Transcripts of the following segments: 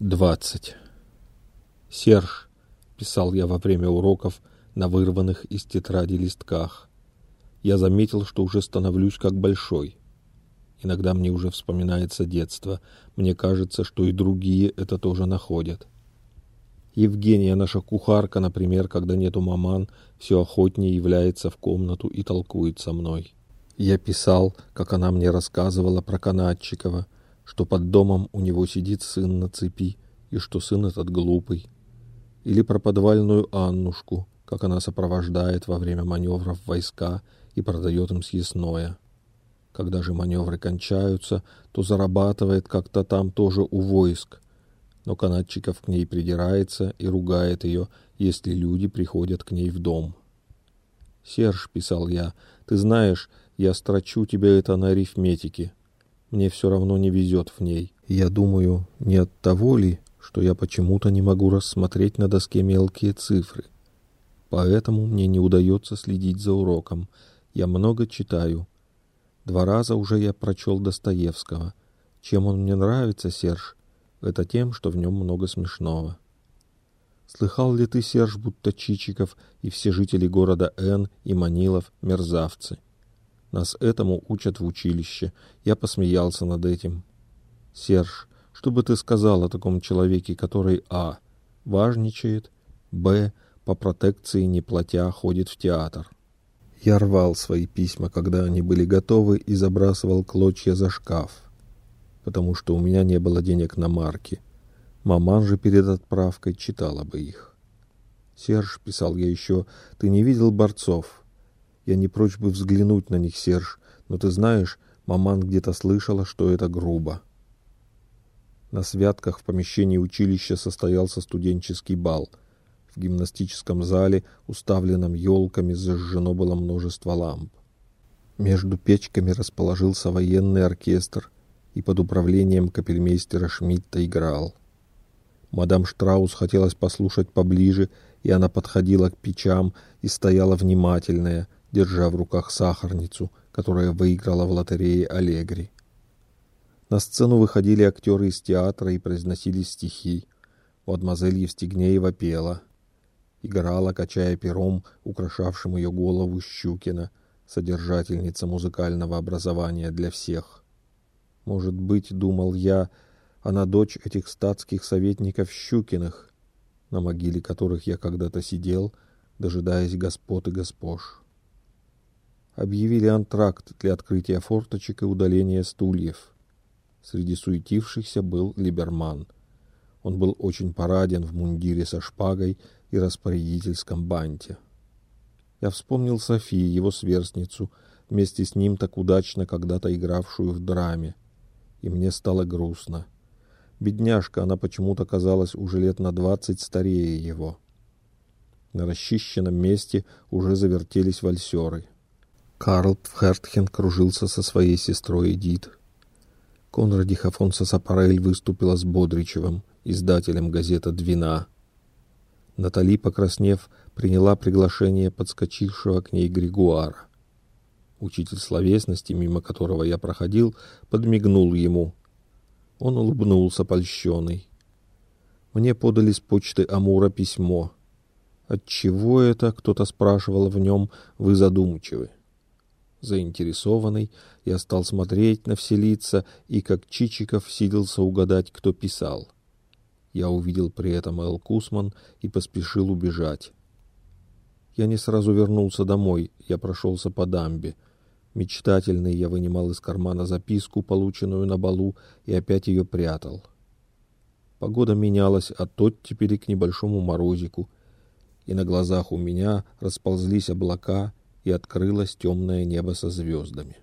20. «Серж», — писал я во время уроков на вырванных из тетради листках, — «я заметил, что уже становлюсь как большой. Иногда мне уже вспоминается детство, мне кажется, что и другие это тоже находят. Евгения, наша кухарка, например, когда нету маман, все охотнее является в комнату и толкует со мной. Я писал, как она мне рассказывала про Канадчикова — что под домом у него сидит сын на цепи, и что сын этот глупый. Или про подвальную Аннушку, как она сопровождает во время маневров войска и продает им съестное. Когда же маневры кончаются, то зарабатывает как-то там тоже у войск. Но канатчиков к ней придирается и ругает ее, если люди приходят к ней в дом. «Серж», — писал я, — «ты знаешь, я строчу тебе это на арифметике, мне все равно не везет в ней. Я думаю, не от того ли, что я почему-то не могу рассмотреть на доске мелкие цифры. Поэтому мне не удается следить за уроком. Я много читаю. Два раза уже я прочел Достоевского. Чем он мне нравится, Серж? Это тем, что в нем много смешного. Слыхал ли ты, Серж, будто Чичиков и все жители города Н и Манилов — мерзавцы? Нас этому учат в училище. Я посмеялся над этим. Серж, что бы ты сказал о таком человеке, который а. важничает, б. по протекции не платя ходит в театр? Я рвал свои письма, когда они были готовы, и забрасывал клочья за шкаф, потому что у меня не было денег на марки. Маман же перед отправкой читала бы их. «Серж», — писал я еще, — «ты не видел борцов?» Я не прочь бы взглянуть на них, Серж, но ты знаешь, маман где-то слышала, что это грубо. На святках в помещении училища состоялся студенческий бал. В гимнастическом зале, уставленном елками, зажжено было множество ламп. Между печками расположился военный оркестр и под управлением капельмейстера Шмидта играл. Мадам Штраус хотелось послушать поближе, и она подходила к печам и стояла внимательная, держа в руках сахарницу, которая выиграла в лотерее Аллегри. На сцену выходили актеры из театра и произносили стихи. Мадемуазель Евстигнеева пела. Играла, качая пером, украшавшим ее голову Щукина, содержательница музыкального образования для всех. Может быть, думал я, она дочь этих статских советников Щукиных, на могиле которых я когда-то сидел, дожидаясь господ и госпож объявили антракт для открытия форточек и удаления стульев. Среди суетившихся был Либерман. Он был очень параден в мундире со шпагой и распорядительском банте. Я вспомнил Софии, его сверстницу, вместе с ним так удачно когда-то игравшую в драме. И мне стало грустно. Бедняжка, она почему-то казалась уже лет на двадцать старее его. На расчищенном месте уже завертелись вальсеры. Карл Пфертхен кружился со своей сестрой Эдит. Конрадих Афонсо Сапарель выступила с Бодричевым, издателем газеты «Двина». Натали, покраснев, приняла приглашение подскочившего к ней Григуара. Учитель словесности, мимо которого я проходил, подмигнул ему. Он улыбнулся польщенный. Мне подали с почты Амура письмо. «Отчего это?» — кто-то спрашивал в нем. «Вы задумчивы». Заинтересованный, я стал смотреть на все лица и, как Чичиков, сиделся угадать, кто писал. Я увидел при этом Эл Кусман и поспешил убежать. Я не сразу вернулся домой, я прошелся по дамбе. Мечтательный я вынимал из кармана записку, полученную на балу, и опять ее прятал. Погода менялась от оттепели к небольшому морозику, и на глазах у меня расползлись облака, и открылось темное небо со звездами.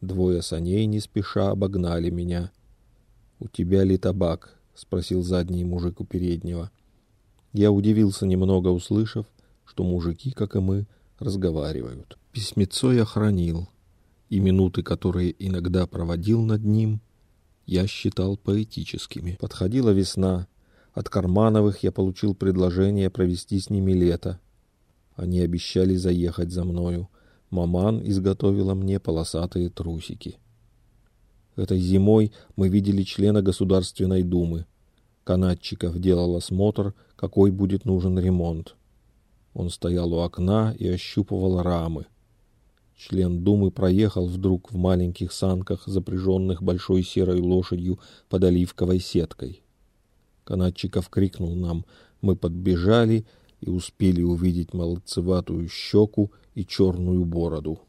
Двое саней не спеша обогнали меня. «У тебя ли табак?» — спросил задний мужик у переднего. Я удивился немного, услышав, что мужики, как и мы, разговаривают. Письмецо я хранил, и минуты, которые иногда проводил над ним, я считал поэтическими. Подходила весна. От Кармановых я получил предложение провести с ними лето. Они обещали заехать за мною. Маман изготовила мне полосатые трусики. Этой зимой мы видели члена Государственной Думы. Канатчиков делал осмотр, какой будет нужен ремонт. Он стоял у окна и ощупывал рамы. Член Думы проехал вдруг в маленьких санках, запряженных большой серой лошадью под оливковой сеткой. Канатчиков крикнул нам. Мы подбежали и успели увидеть молодцеватую щеку и черную бороду.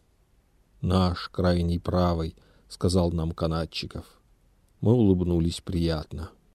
«Наш, крайний правый», — сказал нам Канатчиков. Мы улыбнулись приятно.